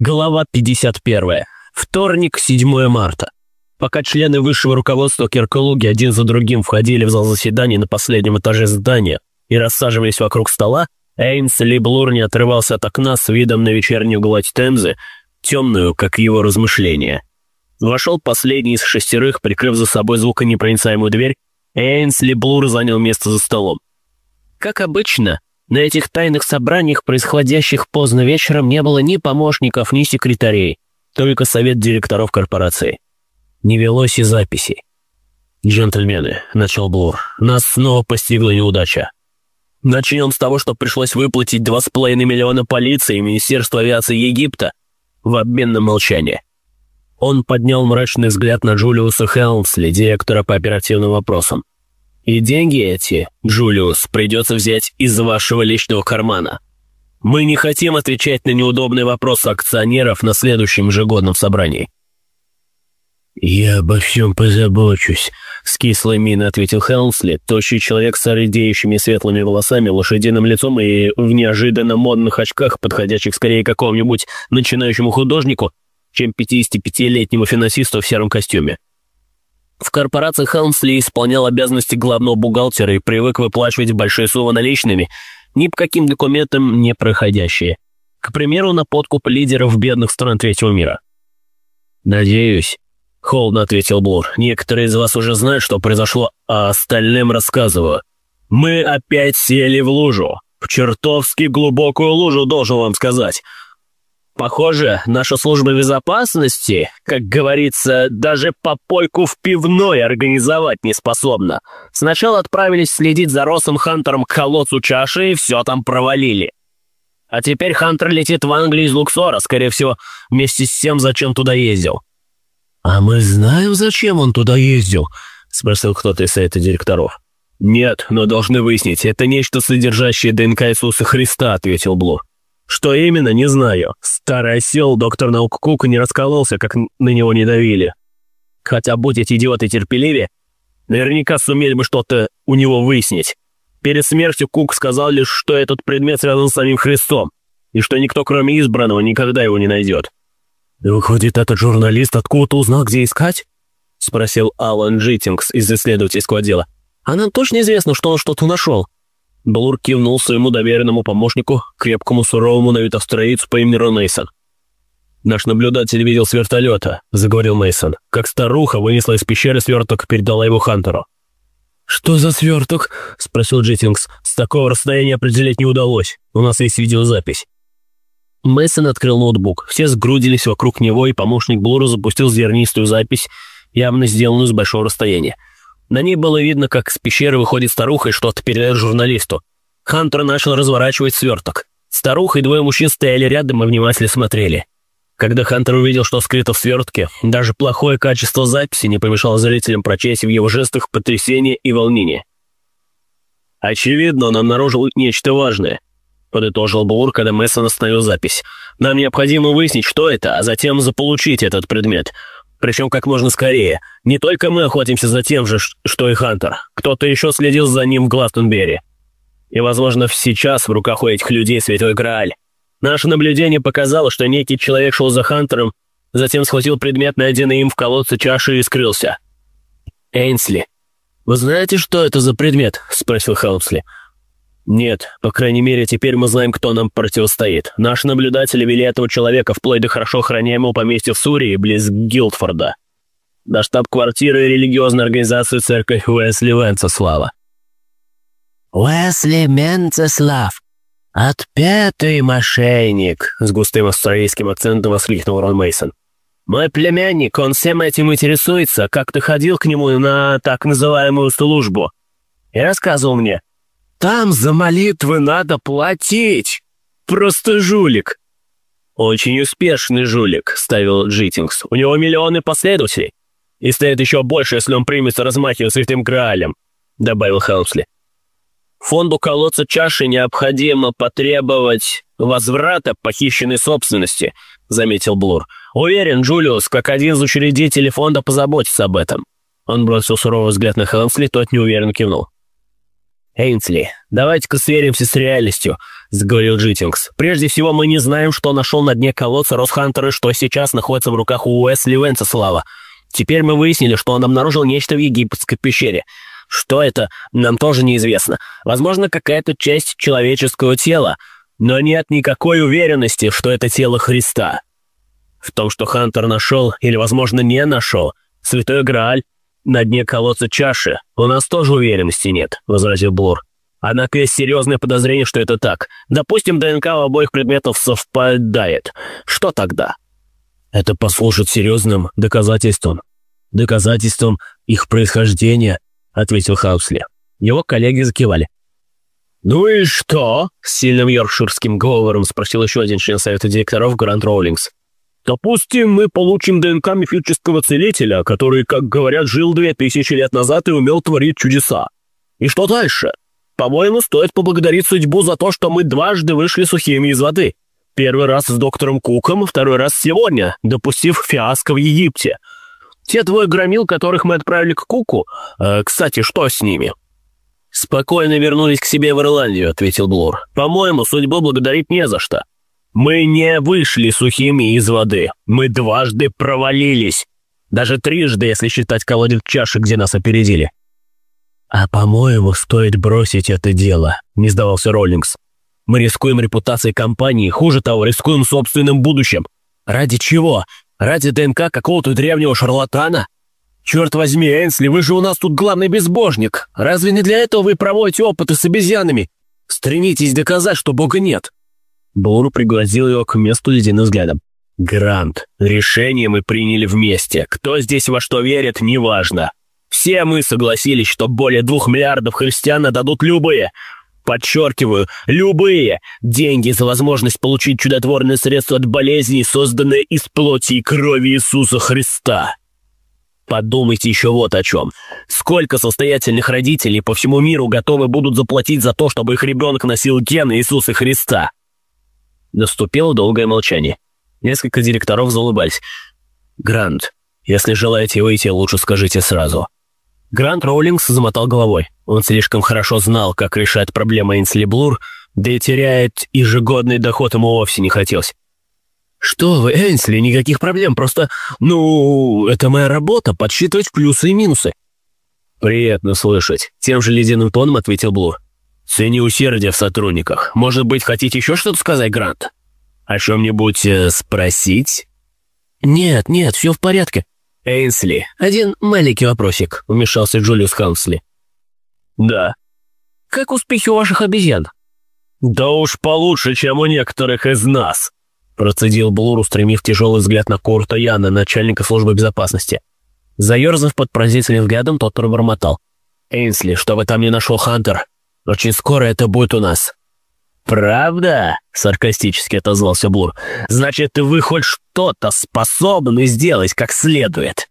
Глава 51. Вторник, 7 марта. Пока члены высшего руководства Киркалуги один за другим входили в зал заседаний на последнем этаже здания и рассаживались вокруг стола, Эйнс Либлур не отрывался от окна с видом на вечернюю гладь Темзы, темную, как его размышления. Вошел последний из шестерых, прикрыв за собой звуконепроницаемую дверь, и Эйнс Либлур занял место за столом. Как обычно, на этих тайных собраниях, происходящих поздно вечером, не было ни помощников, ни секретарей, только совет директоров корпорации. Не велось и записей. «Джентльмены», — начал Блур, — «нас снова постигла неудача. Начнем с того, что пришлось выплатить 2,5 миллиона полиции и Министерству авиации Египта в обмен на молчание». Он поднял мрачный взгляд на Джулиуса Хелмсли, директора по оперативным вопросам. И деньги эти, Джулиус, придется взять из вашего личного кармана. Мы не хотим отвечать на неудобные вопросы акционеров на следующем ежегодном собрании». «Я обо всем позабочусь», — с кислой миной ответил Хелмсли, тощий человек с редеющими светлыми волосами, лошадиным лицом и в неожиданно модных очках, подходящих скорее какому-нибудь начинающему художнику, чем 55-летнему финансисту в сером костюме. В корпорации Хелмсли исполнял обязанности главного бухгалтера и привык выплачивать большие суммы наличными, ни по каким документам не проходящие. К примеру, на подкуп лидеров бедных стран третьего мира. «Надеюсь», — холодно ответил Блур, — «некоторые из вас уже знают, что произошло, а остальным рассказываю. Мы опять сели в лужу. В чертовски глубокую лужу, должен вам сказать. Похоже, наша служба безопасности, как говорится, даже попойку в пивной организовать не способна. Сначала отправились следить за Росом Хантером к колодцу чаши и все там провалили. А теперь Хантер летит в Англию из Луксора, скорее всего, вместе с тем, зачем туда ездил. «А мы знаем, зачем он туда ездил?» — спросил кто-то из совета директоров. «Нет, но должны выяснить, это нечто, содержащее ДНК Иисуса Христа», — ответил Блур. Что именно, не знаю. Старый осел доктор наук Кук не раскололся, как на него не давили. Хотя, будь эти идиоты терпеливее, наверняка сумели бы что-то у него выяснить. Перед смертью Кук сказал лишь, что этот предмет связан с самим Христом, и что никто, кроме избранного, никогда его не найдет. «Выходит, этот журналист откуда-то узнал, где искать?» — спросил Алан Джиттингс из исследовательского отдела. «А нам точно известно, что он что-то нашел?» Блур кивнул своему доверенному помощнику, крепкому суровому на вид австралийцу по имени Мейсон. «Наш наблюдатель видел с вертолета», — заговорил Мейсон, как старуха вынесла из пещеры сверток и передала его Хантеру. «Что за сверток?» — спросил Джеттингс. «С такого расстояния определить не удалось. У нас есть видеозапись». Мейсон открыл ноутбук. Все сгрудились вокруг него, и помощник Блура запустил зернистую запись, явно сделанную с большого расстояния. На ней было видно, как с пещеры выходит старуха и что-то передает журналисту. Хантер начал разворачивать сверток. Старуха и двое мужчин стояли рядом и внимательно смотрели. Когда Хантер увидел, что скрыто в свертке, даже плохое качество записи не помешало зрителям прочесть в его жестах потрясение и волнение. «Очевидно, он обнаружил нечто важное», — подытожил Бур, когда Мессон остановил запись. «Нам необходимо выяснить, что это, а затем заполучить этот предмет. Причем как можно скорее. Не только мы охотимся за тем же, что и Хантер. Кто-то еще следил за ним в Гластонберри. И, возможно, сейчас в руках у этих людей Святой Грааль. Наше наблюдение показало, что некий человек шел за Хантером, затем схватил предмет, найденный им в колодце чаши, и скрылся. «Эйнсли, вы знаете, что это за предмет?» — спросил Хелмсли. «Нет, по крайней мере, теперь мы знаем, кто нам противостоит. Наши наблюдатели вели этого человека вплоть до хорошо охраняемого поместья в Сурии, близ Гилдфорда, до штаб-квартиры религиозной организации Церковь Уэсли Венцеслава». «Уэсли Менцеслав! Отпетый мошенник!» — с густым австралийским акцентом воскликнул Рон Мейсон. «Мой племянник, он всем этим интересуется, как ты ходил к нему на так называемую службу. И рассказывал мне, там за молитвы надо платить. Просто жулик». «Очень успешный жулик», — ставил Джитингс. «У него миллионы последователей. И стоит еще больше, если он примется размахивать святым Граалем», — добавил Хелмсли. «Фонду колодца чаши необходимо потребовать возврата похищенной собственности», — заметил Блур. «Уверен, Джулиус, как один из учредителей фонда, позаботится об этом». Он бросил суровый взгляд на Хелмсли, тот неуверенно кивнул. «Эйнсли, давайте-ка сверимся с реальностью», — заговорил Джитингс. «Прежде всего, мы не знаем, что нашел на дне колодца Росхантер и что сейчас находится в руках у Уэсли Венцеслава. Теперь мы выяснили, что он обнаружил нечто в египетской пещере. Что это, нам тоже неизвестно. Возможно, какая-то часть человеческого тела, но нет никакой уверенности, что это тело Христа. В том, что Хантер нашел или, возможно, не нашел, Святой Грааль на дне колодца чаши, у нас тоже уверенности нет», — возразил Блур. Однако есть серьезное подозрение, что это так. Допустим, ДНК у обоих предметов совпадает. Что тогда? Это послужит серьезным доказательством. Доказательством их происхождения, ответил Хаусли. Его коллеги закивали. «Ну и что?» — с сильным йоркширским говором спросил еще один член совета директоров Гранд Роулингс. «Допустим, мы получим ДНК мифического целителя, который, как говорят, жил две тысячи лет назад и умел творить чудеса. И что дальше?» По-моему, стоит поблагодарить судьбу за то, что мы дважды вышли сухими из воды. Первый раз с доктором Куком, второй раз сегодня, допустив фиаско в Египте. Те двое громил, которых мы отправили к Куку, э, кстати, что с ними?» «Спокойно вернулись к себе в Ирландию», — ответил Блур. «По-моему, судьбу благодарить не за что. Мы не вышли сухими из воды. Мы дважды провалились. Даже трижды, если считать колодец чаши, где нас опередили. «А, по-моему, стоит бросить это дело», — не сдавался Роллингс. «Мы рискуем репутацией компании, хуже того, рискуем собственным будущим. Ради чего? Ради ДНК какого-то древнего шарлатана? Черт возьми, Энсли, вы же у нас тут главный безбожник. Разве не для этого вы проводите опыты с обезьянами? Стремитесь доказать, что Бога нет». Блур пригласил его к месту ледяным взглядом. «Грант, решение мы приняли вместе. Кто здесь во что верит, неважно. Все мы согласились, что более двух миллиардов христиан отдадут любые, подчеркиваю, любые деньги за возможность получить чудотворное средство от болезней, созданное из плоти и крови Иисуса Христа. Подумайте еще вот о чем. Сколько состоятельных родителей по всему миру готовы будут заплатить за то, чтобы их ребенок носил гены Иисуса Христа? Наступило долгое молчание. Несколько директоров заулыбались. «Грант, если желаете выйти, лучше скажите сразу». Грант Роулингс замотал головой. Он слишком хорошо знал, как решать проблемы Инсли Блур, да и терять ежегодный доход ему вовсе не хотелось. «Что вы, Энсли, никаких проблем, просто, ну, это моя работа, подсчитывать плюсы и минусы». «Приятно слышать», — тем же ледяным тоном ответил Блур. «Цени усердие в сотрудниках. Может быть, хотите еще что-то сказать, Грант? О чем-нибудь э, спросить?» «Нет, нет, все в порядке. «Эйнсли, один маленький вопросик», — вмешался Джулиус Хансли. «Да». «Как успехи у ваших обезьян?» «Да уж получше, чем у некоторых из нас», — процедил Блур, устремив тяжелый взгляд на Курта Яна, начальника службы безопасности. Заерзав под пронзительным взглядом, тот пробормотал. «Эйнсли, что вы там не нашел, Хантер? Очень скоро это будет у нас». «Правда?» — саркастически отозвался Блур. «Значит, вы хоть что-то способны сделать как следует?»